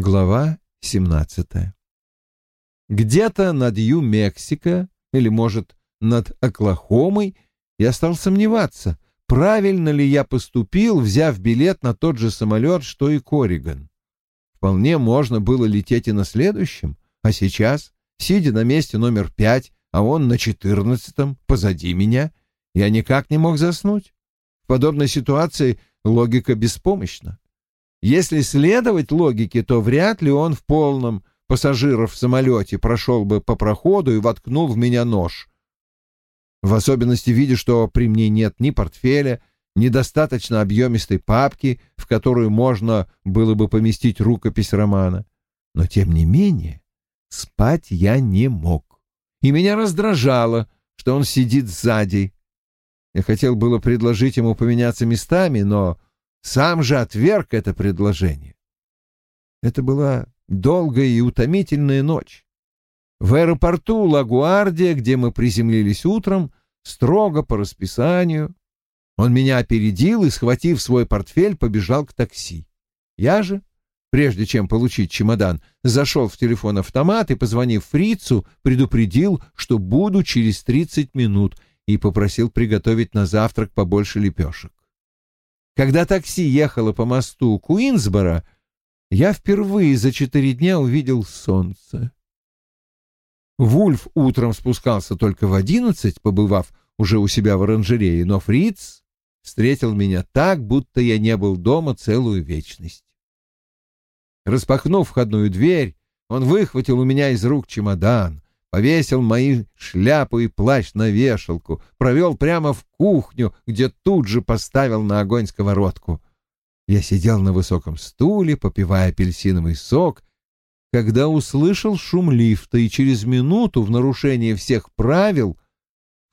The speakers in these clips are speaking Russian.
Глава 17. Где-то над Ю-Мексико, или, может, над Оклахомой, я стал сомневаться, правильно ли я поступил, взяв билет на тот же самолет, что и Кориган. Вполне можно было лететь и на следующем, а сейчас, сидя на месте номер пять, а он на четырнадцатом, позади меня, я никак не мог заснуть. В подобной ситуации логика беспомощна. Если следовать логике, то вряд ли он в полном пассажиров в самолете прошел бы по проходу и воткнул в меня нож. В особенности видя, что при мне нет ни портфеля, ни достаточно объемистой папки, в которую можно было бы поместить рукопись романа. Но, тем не менее, спать я не мог. И меня раздражало, что он сидит сзади. Я хотел было предложить ему поменяться местами, но сам же отверг это предложение. Это была долгая и утомительная ночь. В аэропорту Лагуардия, где мы приземлились утром, строго по расписанию, он меня опередил и, схватив свой портфель, побежал к такси. Я же, прежде чем получить чемодан, зашел в телефон-автомат и, позвонив фрицу, предупредил, что буду через 30 минут и попросил приготовить на завтрак побольше лепешек. Когда такси ехало по мосту Куинсбора, я впервые за четыре дня увидел солнце. Вульф утром спускался только в одиннадцать, побывав уже у себя в оранжерее, но Фриц встретил меня так, будто я не был дома целую вечность. Распахнув входную дверь, он выхватил у меня из рук чемодан, повесил мои шляпу и плащ на вешалку, провел прямо в кухню, где тут же поставил на огонь сковородку. Я сидел на высоком стуле, попивая апельсиновый сок, когда услышал шум лифта, и через минуту, в нарушение всех правил,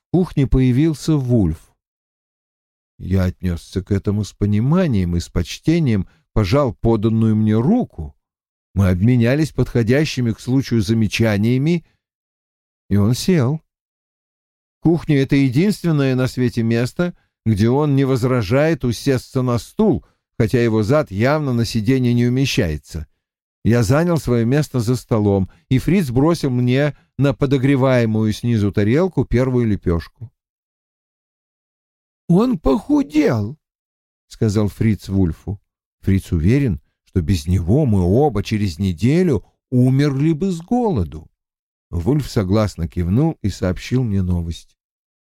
в кухне появился Вульф. Я отнесся к этому с пониманием и с почтением, пожал поданную мне руку. Мы обменялись подходящими к случаю замечаниями, и он сел. Кухня — это единственное на свете место, где он не возражает усесться на стул, хотя его зад явно на сиденье не умещается. Я занял свое место за столом, и Фриц бросил мне на подогреваемую снизу тарелку первую лепешку. «Он похудел», — сказал Фриц Вульфу. Фриц уверен, что без него мы оба через неделю умерли бы с голоду. Вульф согласно кивнул и сообщил мне новость.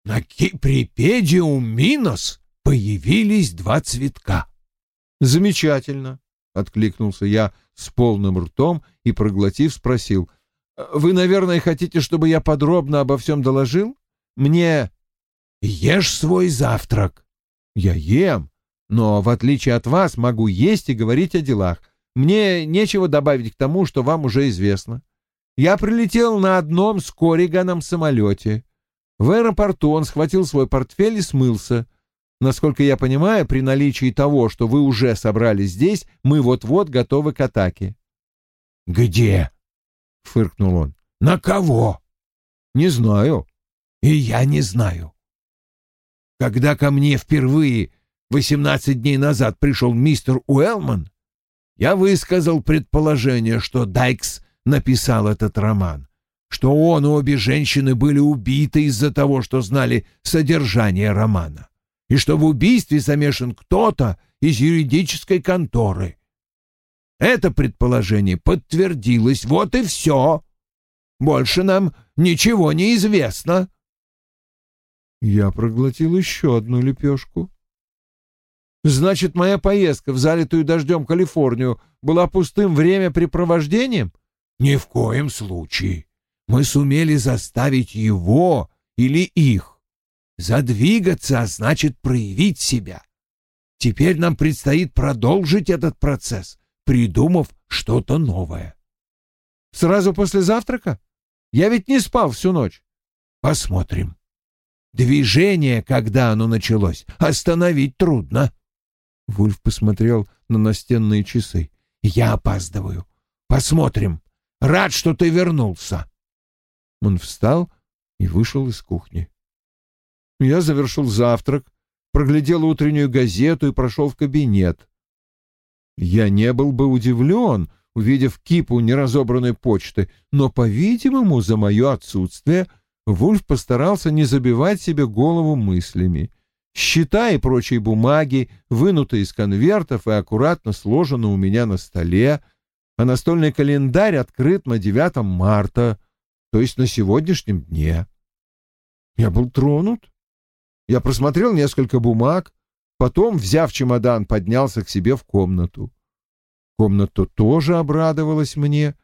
На Киприпедиум Минос появились два цветка. Замечательно, откликнулся я с полным ртом и, проглотив, спросил. Вы, наверное, хотите, чтобы я подробно обо всем доложил? Мне... Ешь свой завтрак. Я ем, но, в отличие от вас, могу есть и говорить о делах. Мне нечего добавить к тому, что вам уже известно. Я прилетел на одном с Кориганом самолете. В аэропорту он схватил свой портфель и смылся. Насколько я понимаю, при наличии того, что вы уже собрали здесь, мы вот-вот готовы к атаке. «Где?» — фыркнул он. «На кого?» «Не знаю». «И я не знаю». Когда ко мне впервые восемнадцать дней назад пришел мистер Уэллман, я высказал предположение, что Дайкс написал этот роман, что он и обе женщины были убиты из-за того, что знали содержание романа, и что в убийстве замешан кто-то из юридической конторы. Это предположение подтвердилось, вот и все. Больше нам ничего не известно. Я проглотил еще одну лепешку. Значит, моя поездка в залитую дождем Калифорнию была пустым времяпрепровождением? Ни в коем случае. Мы сумели заставить его или их задвигаться, а значит проявить себя. Теперь нам предстоит продолжить этот процесс, придумав что-то новое. Сразу после завтрака? Я ведь не спал всю ночь. Посмотрим. Движение, когда оно началось, остановить трудно. Вульф посмотрел на настенные часы. Я опаздываю. Посмотрим, Рад, что ты вернулся. Он встал и вышел из кухни. Я завершил завтрак, проглядел утреннюю газету и прошел в кабинет. Я не был бы удивлен, увидев кипу неразобранной почты, но, по-видимому, за мое отсутствие Вульф постарался не забивать себе голову мыслями. Счета и прочие бумаги вынуты из конвертов и аккуратно сложены у меня на столе, а настольный календарь открыт на 9 марта, то есть на сегодняшнем дне. Я был тронут. Я просмотрел несколько бумаг, потом, взяв чемодан, поднялся к себе в комнату. Комната тоже обрадовалась мне.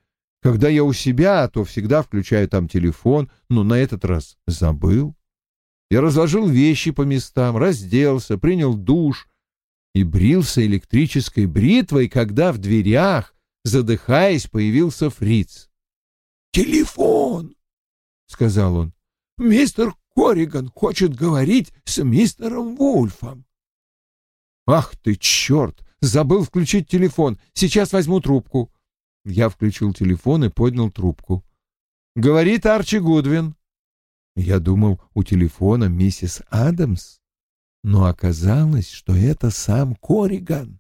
Когда я у себя, то всегда включаю там телефон, но на этот раз забыл. Я разложил вещи по местам, разделся, принял душ и брился электрической бритвой, когда в дверях, задыхаясь, появился фриц. «Телефон!» — сказал он. «Мистер Кориган хочет говорить с мистером Вульфом». «Ах ты, черт! Забыл включить телефон. Сейчас возьму трубку». Я включил телефон и поднял трубку. «Говорит Арчи Гудвин». Я думал, у телефона миссис Адамс, но оказалось, что это сам Кориган.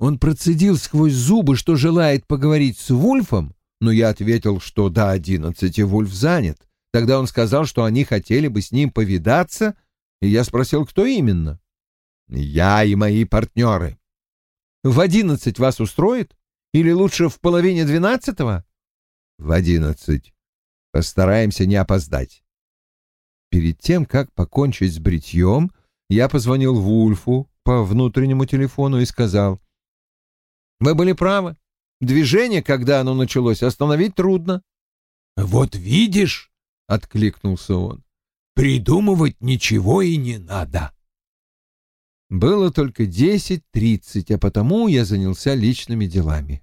Он процедил сквозь зубы, что желает поговорить с Вульфом, но я ответил, что до одиннадцати Вульф занят. Тогда он сказал, что они хотели бы с ним повидаться, и я спросил, кто именно. «Я и мои партнеры». «В одиннадцать вас устроит? Или лучше в половине двенадцатого?» «В одиннадцать. Постараемся не опоздать». Перед тем, как покончить с бритьем, я позвонил Вульфу по внутреннему телефону и сказал, «Вы были правы. Движение, когда оно началось, остановить трудно». «Вот видишь», — откликнулся он, — «придумывать ничего и не надо». Было только десять тридцать, а потому я занялся личными делами.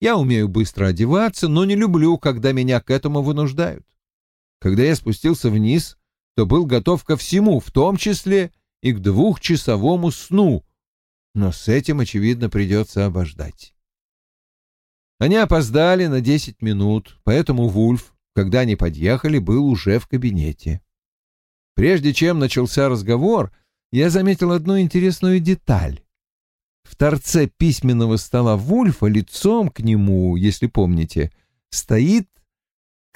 Я умею быстро одеваться, но не люблю, когда меня к этому вынуждают. Когда я спустился вниз, то был готов ко всему, в том числе и к двухчасовому сну, но с этим, очевидно, придется обождать. Они опоздали на десять минут, поэтому Вульф, когда они подъехали, был уже в кабинете. Прежде чем начался разговор, я заметил одну интересную деталь. В торце письменного стола Вульфа лицом к нему, если помните, стоит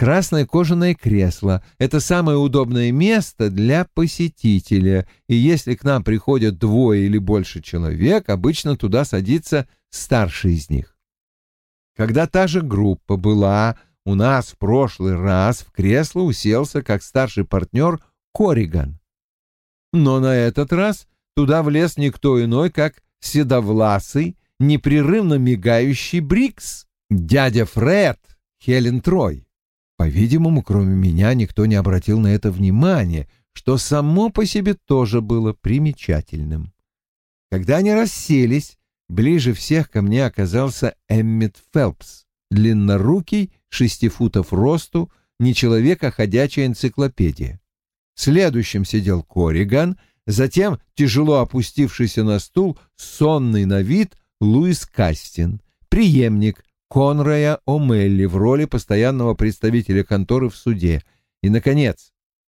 красное кожаное кресло. Это самое удобное место для посетителя, и если к нам приходят двое или больше человек, обычно туда садится старший из них. Когда та же группа была у нас в прошлый раз, в кресло уселся как старший партнер Кориган. Но на этот раз туда влез никто иной, как седовласый, непрерывно мигающий Брикс, дядя Фред, Хелен Трой. По-видимому, кроме меня никто не обратил на это внимания, что само по себе тоже было примечательным. Когда они расселись, ближе всех ко мне оказался Эммет Фелпс, длиннорукий, шести футов росту, не человек, а ходячая энциклопедия. Следующим сидел Кориган, затем, тяжело опустившийся на стул, сонный на вид Луис Кастин, преемник Конрая О'Мелли в роли постоянного представителя конторы в суде. И, наконец,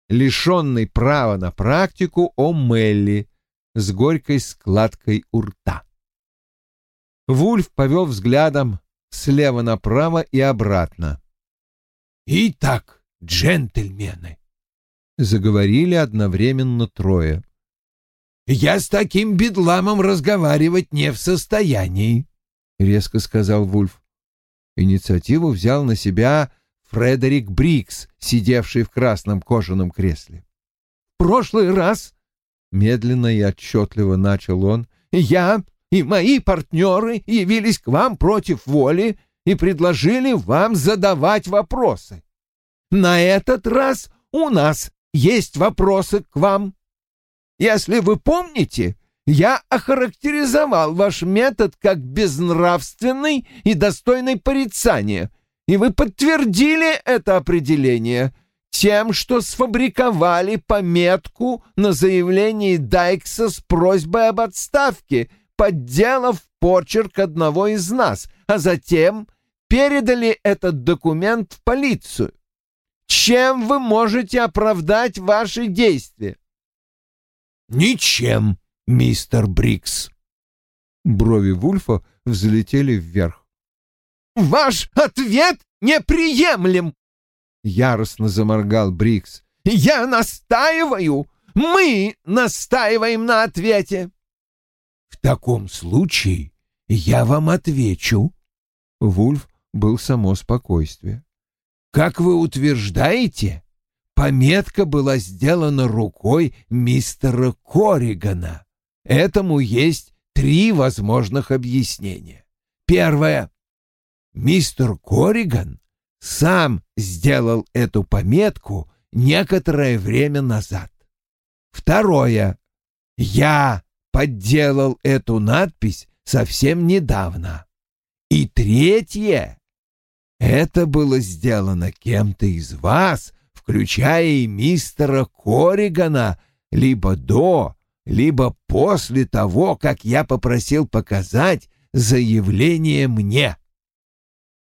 лишенный права на практику О'Мелли с горькой складкой у рта. Вульф повел взглядом слева направо и обратно. «Итак, джентльмены», — заговорили одновременно трое. «Я с таким бедламом разговаривать не в состоянии», — резко сказал Вульф. Инициативу взял на себя Фредерик Брикс, сидевший в красном кожаном кресле. «В прошлый раз», — медленно и отчетливо начал он, — «я и мои партнеры явились к вам против воли и предложили вам задавать вопросы. На этот раз у нас есть вопросы к вам. Если вы помните, я охарактеризовал ваш метод как безнравственный и достойный порицания, и вы подтвердили это определение тем, что сфабриковали пометку на заявлении Дайкса с просьбой об отставке, подделав почерк одного из нас, а затем передали этот документ в полицию. Чем вы можете оправдать ваши действия? Ничем, мистер Брикс. Брови Вульфа взлетели вверх. ваш ответ неприемлем!» Яростно заморгал Брикс. «Я настаиваю! Мы настаиваем на ответе!» «В таком случае я вам отвечу». Вульф был само спокойствие. «Как вы утверждаете, пометка была сделана рукой мистера Корригана. Этому есть три возможных объяснения. Первое. Мистер Корриган сам сделал эту пометку некоторое время назад. Второе. Я подделал эту надпись совсем недавно. И третье. Это было сделано кем-то из вас, включая и мистера Корригана, либо до, либо после того, как я попросил показать заявление мне.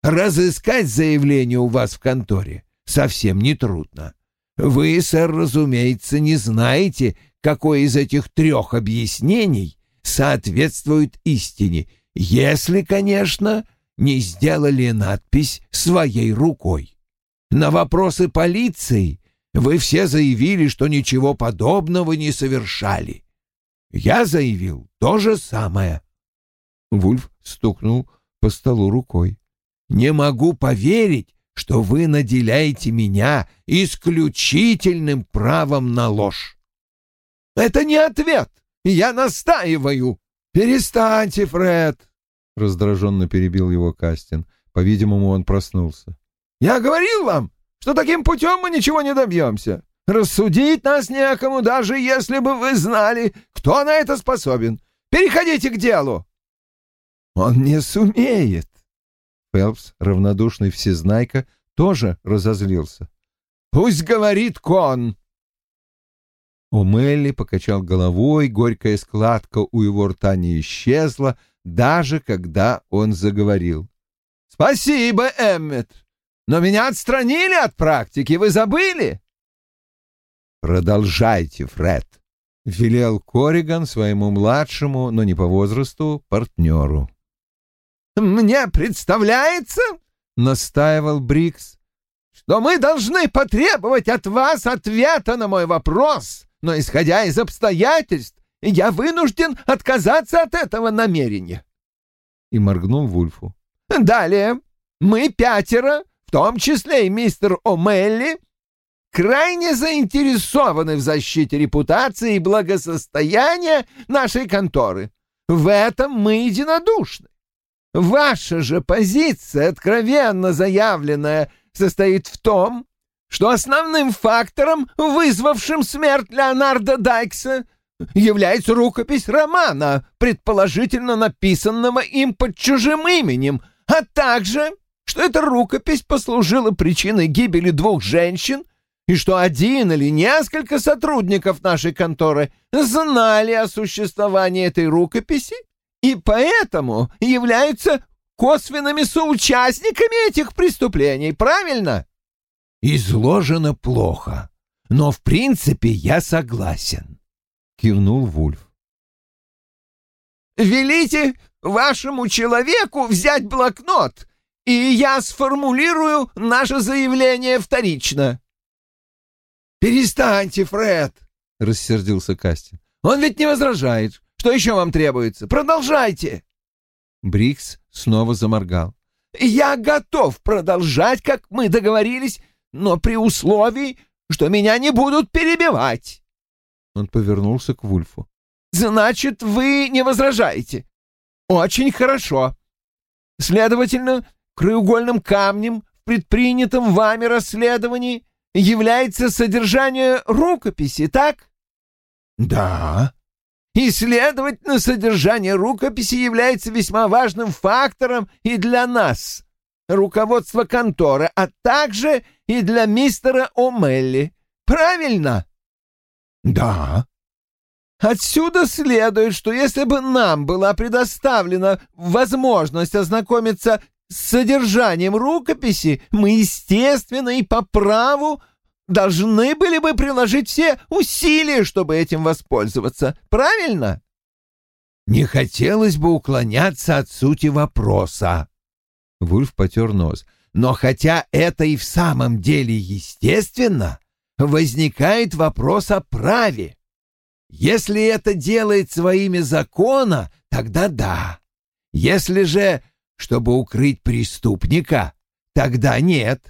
Разыскать заявление у вас в конторе совсем нетрудно. Вы, сэр, разумеется, не знаете, какое из этих трех объяснений соответствует истине, если, конечно, не сделали надпись своей рукой. На вопросы полиции вы все заявили, что ничего подобного не совершали. Я заявил то же самое. Вульф стукнул по столу рукой. Не могу поверить, что вы наделяете меня исключительным правом на ложь. Это не ответ. Я настаиваю. Перестаньте, Фред, раздраженно перебил его Кастин. По-видимому, он проснулся. Я говорил вам, что таким путем мы ничего не добьемся. Рассудить нас некому, даже если бы вы знали, кто на это способен. Переходите к делу. Он не сумеет. Фелпс, равнодушный всезнайка, тоже разозлился. Пусть говорит Кон. Омелли покачал головой, горькая складка у его рта не исчезла, даже когда он заговорил. «Спасибо, Эммет, но меня отстранили от практики, вы забыли?» «Продолжайте, Фред», — велел Кориган своему младшему, но не по возрасту, партнеру. «Мне представляется», — настаивал Брикс, «что мы должны потребовать от вас ответа на мой вопрос, но, исходя из обстоятельств, я вынужден отказаться от этого намерения». И моргнул Вульфу. «Далее, мы пятеро, в том числе и мистер О'Мелли, крайне заинтересованы в защите репутации и благосостояния нашей конторы. В этом мы единодушны. Ваша же позиция, откровенно заявленная, состоит в том, что основным фактором, вызвавшим смерть Леонардо Дайкса, является рукопись романа, предположительно написанного им под чужим именем, а также, что эта рукопись послужила причиной гибели двух женщин и что один или несколько сотрудников нашей конторы знали о существовании этой рукописи и поэтому являются косвенными соучастниками этих преступлений, правильно? Изложено плохо, но в принципе я согласен, кивнул Вульф. Велите вашему человеку взять блокнот, и я сформулирую наше заявление вторично. Перестаньте, Фред, рассердился Кастин. Он ведь не возражает. Что еще вам требуется? Продолжайте!» Брикс снова заморгал. «Я готов продолжать, как мы договорились, но при условии, что меня не будут перебивать!» Он повернулся к Вульфу. «Значит, вы не возражаете? Очень хорошо. Следовательно, краеугольным камнем в предпринятом вами расследовании является содержание рукописи, так?» «Да», и, следовательно, содержание рукописи является весьма важным фактором и для нас, руководства конторы, а также и для мистера О'Мелли. Правильно? Да. Отсюда следует, что если бы нам была предоставлена возможность ознакомиться с содержанием рукописи, мы, естественно, и по праву должны были бы приложить все усилия, чтобы этим воспользоваться. Правильно? Не хотелось бы уклоняться от сути вопроса, Вульф потер нос. «Но хотя это и в самом деле естественно, возникает вопрос о праве. Если это делает своими закона, тогда да. Если же, чтобы укрыть преступника, тогда нет.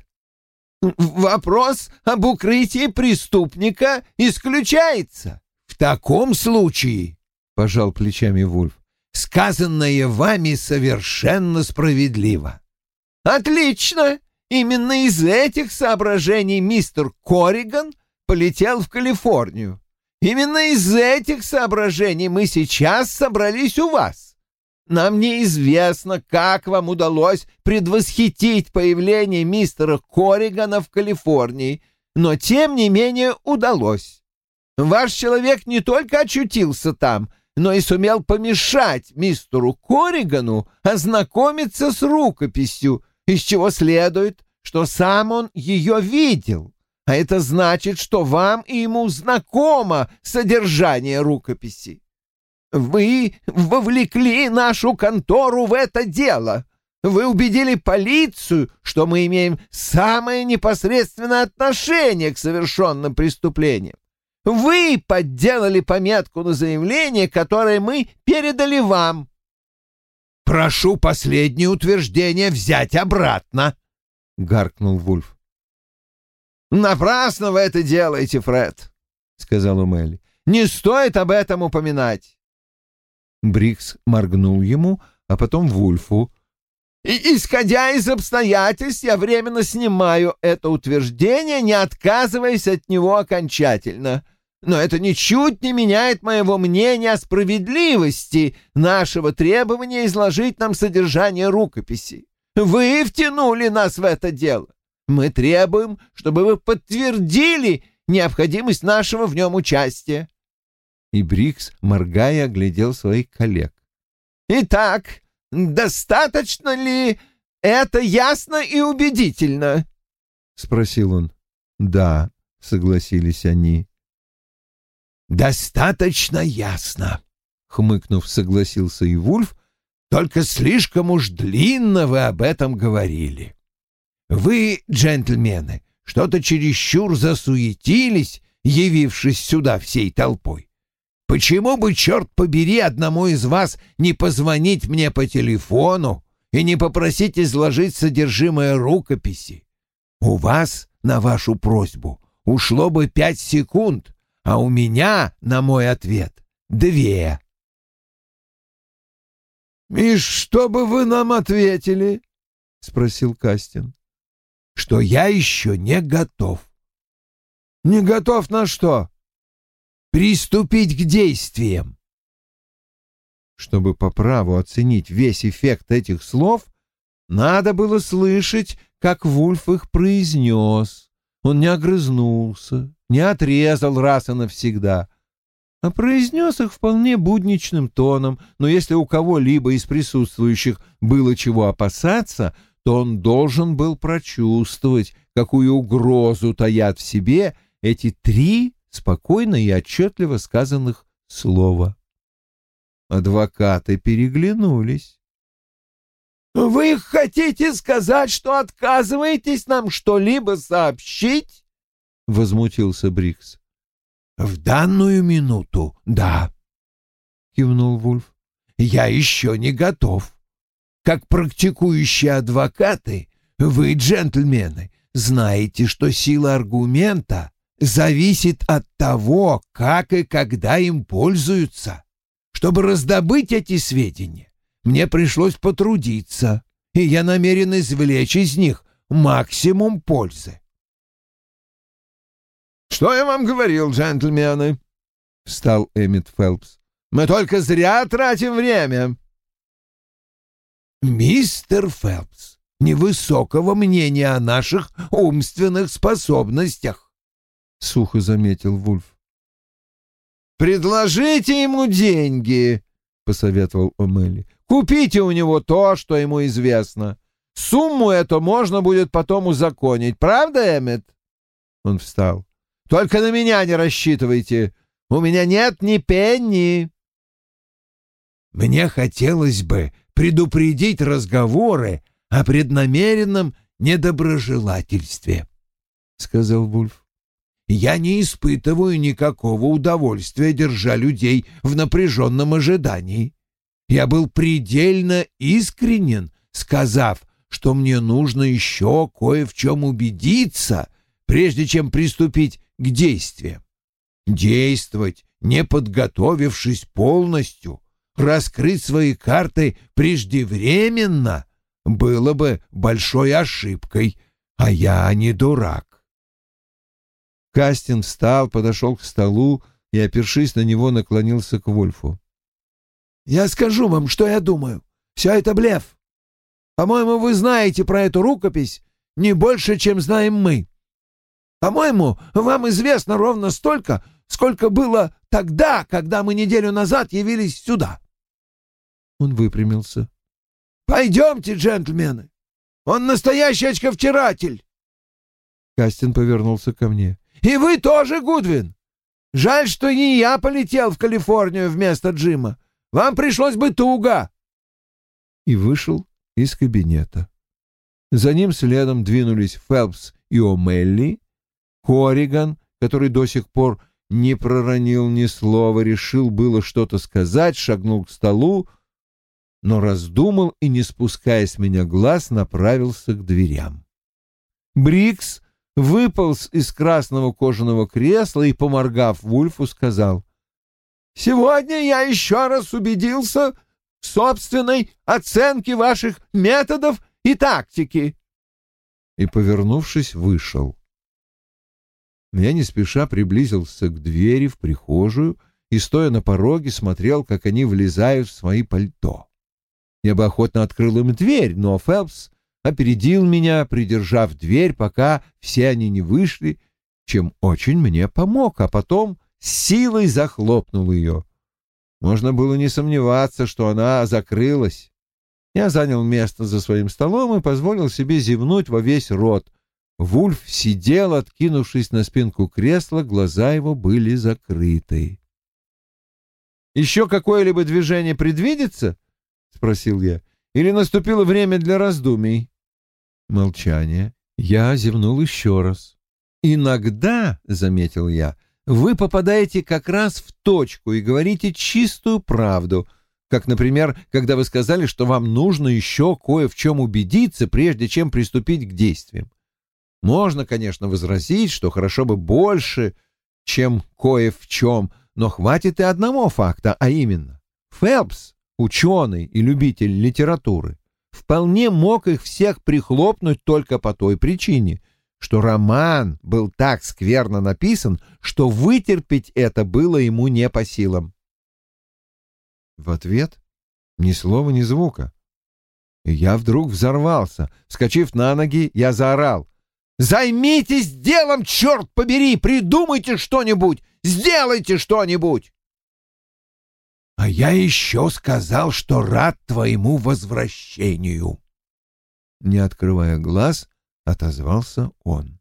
Вопрос об укрытии преступника исключается. В таком случае, — пожал плечами Вульф, — сказанное вами совершенно справедливо. Отлично! Именно из этих соображений мистер Корриган полетел в Калифорнию. Именно из этих соображений мы сейчас собрались у вас. Нам неизвестно, как вам удалось предвосхитить появление мистера Корригана в Калифорнии, но тем не менее удалось. Ваш человек не только очутился там, но и сумел помешать мистеру Корригану ознакомиться с рукописью, из чего следует, что сам он ее видел. А это значит, что вам и ему знакомо содержание рукописи. Вы вовлекли нашу контору в это дело. Вы убедили полицию, что мы имеем самое непосредственное отношение к совершенным преступлениям. Вы подделали пометку на заявление, которое мы передали вам. Прошу последнее утверждение взять обратно, гаркнул Вульф. Напрасно вы это делаете, Фред, сказал Умелли. Не стоит об этом упоминать. Брикс моргнул ему, а потом Вульфу. И, «Исходя из обстоятельств, я временно снимаю это утверждение, не отказываясь от него окончательно. Но это ничуть не меняет моего мнения о справедливости нашего требования изложить нам содержание рукописи. Вы втянули нас в это дело. Мы требуем, чтобы вы подтвердили необходимость нашего в нем участия и Брикс, моргая, оглядел своих коллег. «Итак, достаточно ли это ясно и убедительно?» — спросил он. «Да», — согласились они. «Достаточно ясно», — хмыкнув, согласился и Вульф, «только слишком уж длинно вы об этом говорили. Вы, джентльмены, что-то чересчур засуетились, явившись сюда всей толпой. Почему бы, черт побери, одному из вас не позвонить мне по телефону и не попросить изложить содержимое рукописи? У вас на вашу просьбу ушло бы пять секунд, а у меня на мой ответ две. «И что бы вы нам ответили?» — спросил Кастин. «Что я еще не готов». «Не готов на что?» Приступить к действиям. Чтобы по праву оценить весь эффект этих слов, надо было слышать, как Вульф их произнес. Он не огрызнулся, не отрезал раз и навсегда, а произнес их вполне будничным тоном, но если у кого-либо из присутствующих было чего опасаться, то он должен был прочувствовать, какую угрозу таят в себе эти три спокойно и отчетливо сказанных слова. Адвокаты переглянулись. «Вы хотите сказать, что отказываетесь нам что-либо сообщить?» — возмутился Брикс. «В данную минуту, да», — кивнул Вульф. «Я еще не готов. Как практикующие адвокаты, вы, джентльмены, знаете, что сила аргумента зависит от того, как и когда им пользуются. Чтобы раздобыть эти сведения, мне пришлось потрудиться, и я намерен извлечь из них максимум пользы. «Что я вам говорил, джентльмены?» — встал Эммит Фелпс. «Мы только зря тратим время». «Мистер Фелпс невысокого мнения о наших умственных способностях», — сухо заметил Вульф. «Предложите ему деньги», — посоветовал Омели. «Купите у него то, что ему известно. Сумму эту можно будет потом узаконить. Правда, Эммет?» Он встал. «Только на меня не рассчитывайте. У меня нет ни пенни». «Мне хотелось бы предупредить разговоры о преднамеренном недоброжелательстве, — сказал Вульф. Я не испытываю никакого удовольствия, держа людей в напряженном ожидании. Я был предельно искренен, сказав, что мне нужно еще кое в чем убедиться, прежде чем приступить к действиям. Действовать, не подготовившись полностью, раскрыть свои карты преждевременно было бы большой ошибкой, а я не дурак. Кастин встал, подошел к столу и, опершись на него, наклонился к Вольфу. «Я скажу вам, что я думаю. Все это блеф. По-моему, вы знаете про эту рукопись не больше, чем знаем мы. По-моему, вам известно ровно столько, сколько было тогда, когда мы неделю назад явились сюда». Он выпрямился. «Пойдемте, джентльмены. Он настоящий очковтиратель». Кастин повернулся ко мне. «И вы тоже, Гудвин. Жаль, что не я полетел в Калифорнию вместо Джима. Вам пришлось бы туго». И вышел из кабинета. За ним следом двинулись Фелпс и О'Мелли. Кориган, который до сих пор не проронил ни слова, решил было что-то сказать, шагнул к столу, но раздумал и, не спуская с меня глаз, направился к дверям. Брикс выполз из красного кожаного кресла и, поморгав Вульфу, сказал, «Сегодня я еще раз убедился в собственной оценке ваших методов и тактики». И, повернувшись, вышел. Я не спеша приблизился к двери в прихожую и, стоя на пороге, смотрел, как они влезают в свои пальто. Я бы охотно открыл им дверь, но Фелпс опередил меня, придержав дверь, пока все они не вышли, чем очень мне помог, а потом силой захлопнул ее. Можно было не сомневаться, что она закрылась. Я занял место за своим столом и позволил себе зевнуть во весь рот. Вульф сидел, откинувшись на спинку кресла, глаза его были закрыты. «Еще какое-либо движение предвидится?» — спросил я. «Или наступило время для раздумий?» Молчание. Я зевнул еще раз. «Иногда, — заметил я, — вы попадаете как раз в точку и говорите чистую правду, как, например, когда вы сказали, что вам нужно еще кое в чем убедиться, прежде чем приступить к действиям. Можно, конечно, возразить, что хорошо бы больше, чем кое в чем, но хватит и одного факта, а именно, Фелпс ученый и любитель литературы, вполне мог их всех прихлопнуть только по той причине, что роман был так скверно написан, что вытерпеть это было ему не по силам. В ответ ни слова, ни звука. И я вдруг взорвался. Вскочив на ноги, я заорал. «Займитесь делом, черт побери! Придумайте что-нибудь! Сделайте что-нибудь!» А я еще сказал, что рад твоему возвращению. Не открывая глаз, отозвался он.